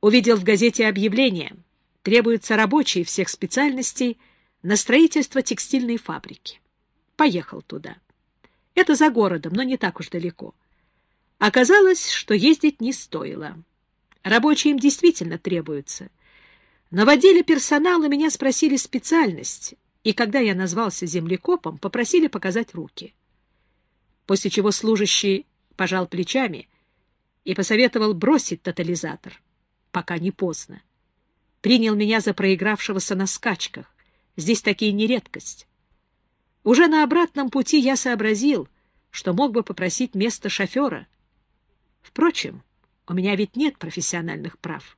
Увидел в газете объявление. Требуются рабочие всех специальностей на строительство текстильной фабрики. Поехал туда. Это за городом, но не так уж далеко. Оказалось, что ездить не стоило. Рабочие им действительно требуются. Но в отделе персонала меня спросили специальность, и когда я назвался землекопом, попросили показать руки. После чего служащий пожал плечами и посоветовал бросить тотализатор, пока не поздно. Принял меня за проигравшегося на скачках. Здесь такие не редкость. Уже на обратном пути я сообразил, что мог бы попросить место шофера. Впрочем, у меня ведь нет профессиональных прав.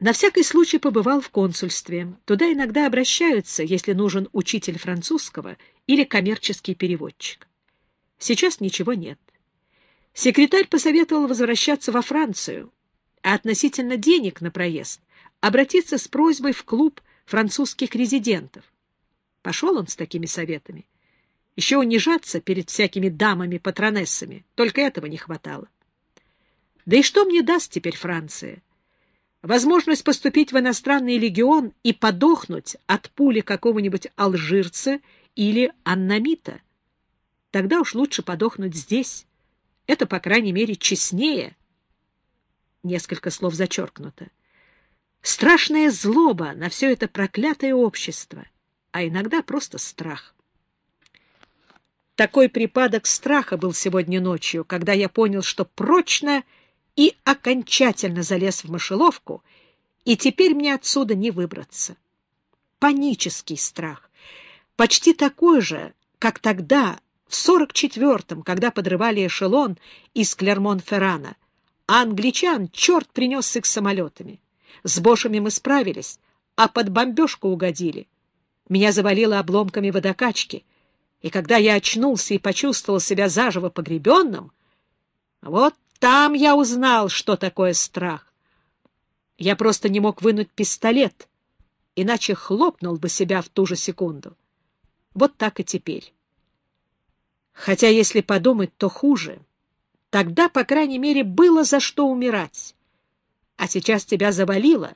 На всякий случай побывал в консульстве. Туда иногда обращаются, если нужен учитель французского или коммерческий переводчик. Сейчас ничего нет. Секретарь посоветовал возвращаться во Францию, а относительно денег на проезд обратиться с просьбой в клуб французских резидентов. Пошел он с такими советами. Еще унижаться перед всякими дамами-патронессами. Только этого не хватало. Да и что мне даст теперь Франция? Возможность поступить в иностранный легион и подохнуть от пули какого-нибудь алжирца или аннамита. Тогда уж лучше подохнуть здесь. Это, по крайней мере, честнее. Несколько слов зачеркнуто. Страшная злоба на все это проклятое общество, а иногда просто страх. Такой припадок страха был сегодня ночью, когда я понял, что прочно и окончательно залез в мышеловку, и теперь мне отсюда не выбраться. Панический страх, почти такой же, как тогда, в 44-м, когда подрывали эшелон из Клермон-Феррана, англичан черт принес с их самолетами. С бошами мы справились, а под бомбежку угодили. Меня завалило обломками водокачки, и когда я очнулся и почувствовал себя заживо погребенным, вот там я узнал, что такое страх. Я просто не мог вынуть пистолет, иначе хлопнул бы себя в ту же секунду. Вот так и теперь. Хотя, если подумать, то хуже. Тогда, по крайней мере, было за что умирать. А сейчас тебя завалило,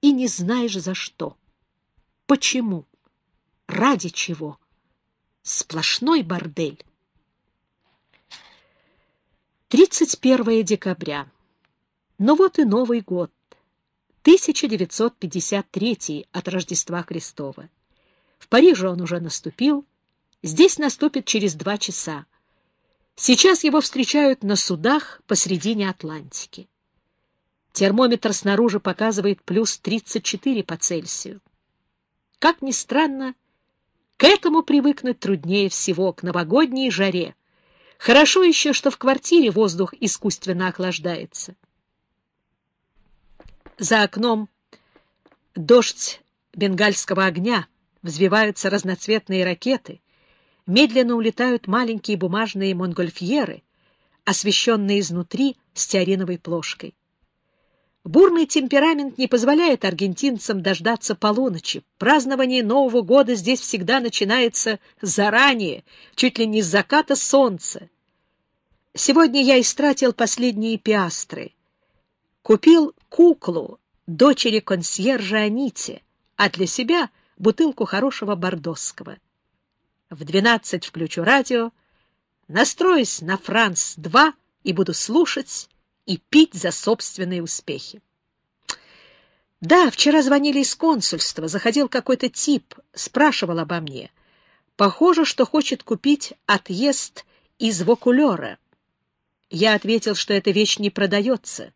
и не знаешь за что. Почему? Ради чего? Сплошной бордель. 31 декабря. Ну вот и Новый год. 1953 от Рождества Христова. В Париже он уже наступил, здесь наступит через два часа. Сейчас его встречают на судах посредине Атлантики. Термометр снаружи показывает плюс 34 по Цельсию. Как ни странно, к этому привыкнуть труднее всего, к новогодней жаре, Хорошо еще, что в квартире воздух искусственно охлаждается. За окном дождь бенгальского огня, взвиваются разноцветные ракеты, медленно улетают маленькие бумажные монгольфьеры, освещенные изнутри стеариновой плошкой. Бурный темперамент не позволяет аргентинцам дождаться полуночи. Празднование Нового года здесь всегда начинается заранее, чуть ли не с заката солнца. Сегодня я истратил последние пиастры. Купил куклу дочери консьержа Аните, а для себя бутылку хорошего бордосского. В двенадцать включу радио, настроюсь на Франц-2 и буду слушать и пить за собственные успехи. Да, вчера звонили из консульства, заходил какой-то тип, спрашивал обо мне. Похоже, что хочет купить отъезд из Вокулера. Я ответил, что эта вещь не продается.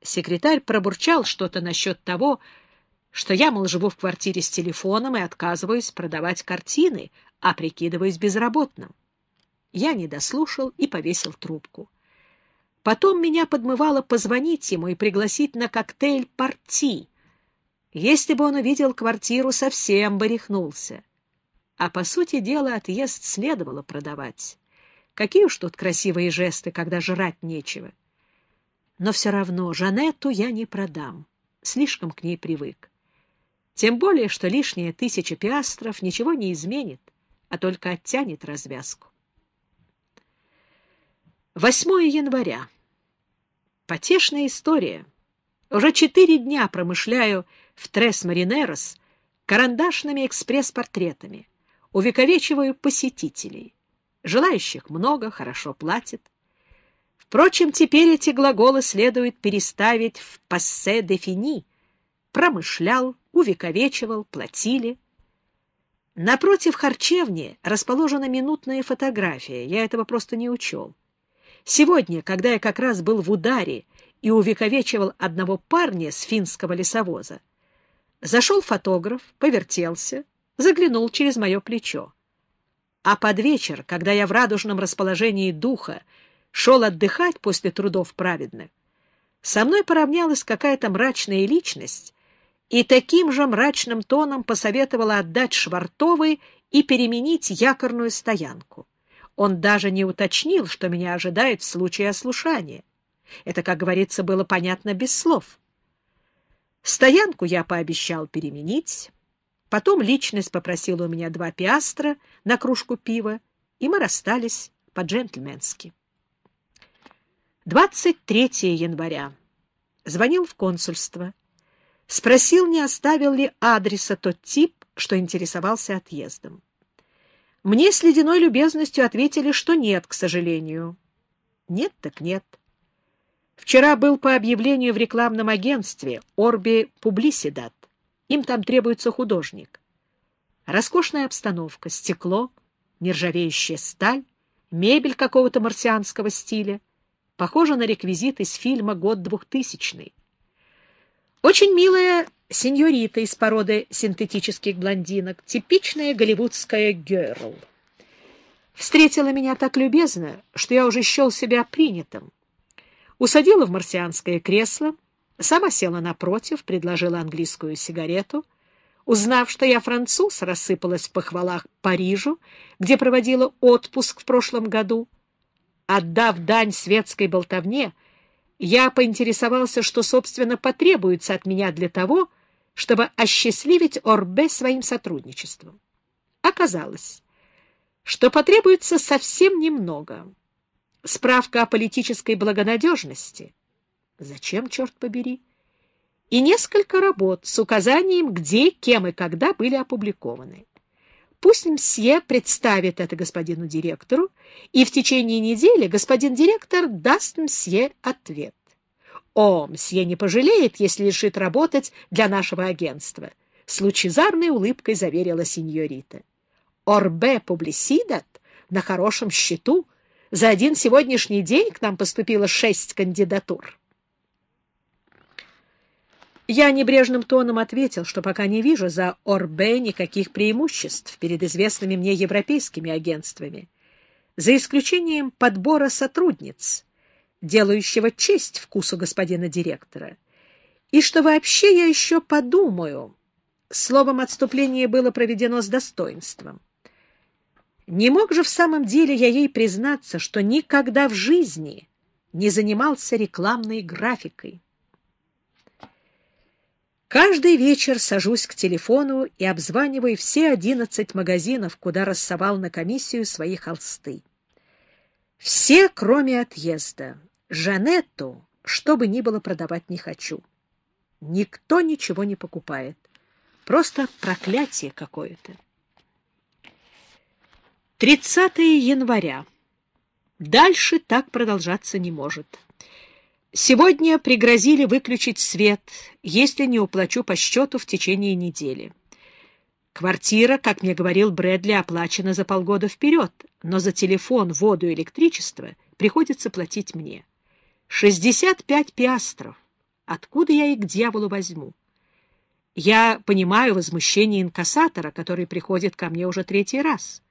Секретарь пробурчал что-то насчет того, что я, мол, живу в квартире с телефоном и отказываюсь продавать картины, а прикидываюсь безработным. Я не дослушал и повесил трубку. Потом меня подмывало позвонить ему и пригласить на коктейль «Парти». Если бы он увидел квартиру, совсем бы рехнулся. А, по сути дела, отъезд следовало продавать. Какие уж тут красивые жесты, когда жрать нечего. Но все равно Жанетту я не продам. Слишком к ней привык. Тем более, что лишняя тысяча пиастров ничего не изменит, а только оттянет развязку. 8 января. Потешная история. Уже четыре дня промышляю в Трес-Маринерос карандашными экспресс-портретами. Увековечиваю посетителей. Желающих много, хорошо платят. Впрочем, теперь эти глаголы следует переставить в «пассе де фини». Промышлял, увековечивал, платили. Напротив харчевни расположена минутная фотография. Я этого просто не учел. Сегодня, когда я как раз был в ударе и увековечивал одного парня с финского лесовоза, зашел фотограф, повертелся, заглянул через мое плечо. А под вечер, когда я в радужном расположении духа шел отдыхать после трудов праведных, со мной поравнялась какая-то мрачная личность и таким же мрачным тоном посоветовала отдать Швартовой и переменить якорную стоянку. Он даже не уточнил, что меня ожидает в случае ослушания. Это, как говорится, было понятно без слов. Стоянку я пообещал переменить, потом личность попросила у меня два пиастра на кружку пива, и мы расстались по-джентльменски. 23 января. Звонил в консульство. Спросил, не оставил ли адреса тот тип, что интересовался отъездом. Мне с ледяной любезностью ответили, что нет, к сожалению. Нет так нет. Вчера был по объявлению в рекламном агентстве «Орби Публисидат». Им там требуется художник. Роскошная обстановка, стекло, нержавеющая сталь, мебель какого-то марсианского стиля — Похоже на реквизит из фильма «Год двухтысячный». Очень милая сеньорита из породы синтетических блондинок, типичная голливудская герл. Встретила меня так любезно, что я уже счел себя принятым. Усадила в марсианское кресло, сама села напротив, предложила английскую сигарету. Узнав, что я француз, рассыпалась в похвалах Парижу, где проводила отпуск в прошлом году — Отдав дань светской болтовне, я поинтересовался, что, собственно, потребуется от меня для того, чтобы осчастливить Орбе своим сотрудничеством. Оказалось, что потребуется совсем немного. Справка о политической благонадежности. Зачем, черт побери? И несколько работ с указанием, где, кем и когда были опубликованы. Пусть мсье представит это господину директору, и в течение недели господин директор даст мсье ответ. О, мсье не пожалеет, если решит работать для нашего агентства, — с лучезарной улыбкой заверила сеньорита. Орбе публисидат на хорошем счету. За один сегодняшний день к нам поступило шесть кандидатур. Я небрежным тоном ответил, что пока не вижу за Орбе никаких преимуществ перед известными мне европейскими агентствами, за исключением подбора сотрудниц, делающего честь вкусу господина директора, и что вообще я еще подумаю. Словом, отступление было проведено с достоинством. Не мог же в самом деле я ей признаться, что никогда в жизни не занимался рекламной графикой. Каждый вечер сажусь к телефону и обзваниваю все одиннадцать магазинов, куда рассовал на комиссию свои холсты. Все, кроме отъезда. Жанетту, что бы ни было, продавать не хочу. Никто ничего не покупает. Просто проклятие какое-то. 30 января. Дальше так продолжаться не может. Сегодня пригрозили выключить свет, если не уплачу по счету в течение недели. Квартира, как мне говорил Брэдли, оплачена за полгода вперед, но за телефон, воду и электричество приходится платить мне. 65 пиастров. Откуда я их к дьяволу возьму? Я понимаю возмущение инкассатора, который приходит ко мне уже третий раз.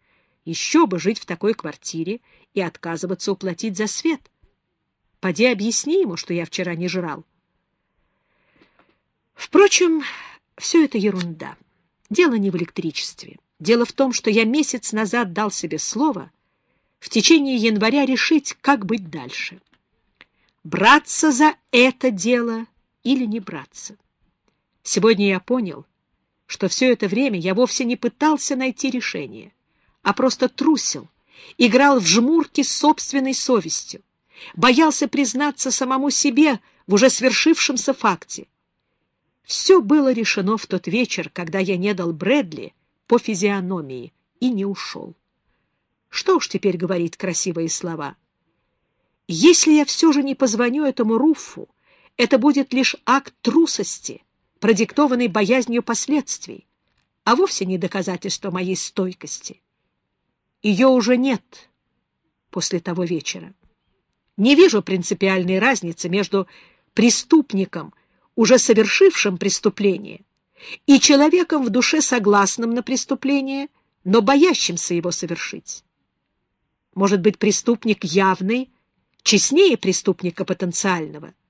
Еще бы жить в такой квартире и отказываться уплатить за свет. Поди объясни ему, что я вчера не жрал. Впрочем, все это ерунда. Дело не в электричестве. Дело в том, что я месяц назад дал себе слово в течение января решить, как быть дальше. Браться за это дело или не браться. Сегодня я понял, что все это время я вовсе не пытался найти решение, а просто трусил, играл в жмурки с собственной совестью, боялся признаться самому себе в уже свершившемся факте. Все было решено в тот вечер, когда я не дал Брэдли по физиономии и не ушел. Что уж теперь говорить красивые слова. Если я все же не позвоню этому Руффу, это будет лишь акт трусости, продиктованный боязнью последствий, а вовсе не доказательство моей стойкости. Ее уже нет после того вечера. Не вижу принципиальной разницы между преступником, уже совершившим преступление, и человеком в душе согласным на преступление, но боящимся его совершить. Может быть, преступник явный, честнее преступника потенциального —